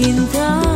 心头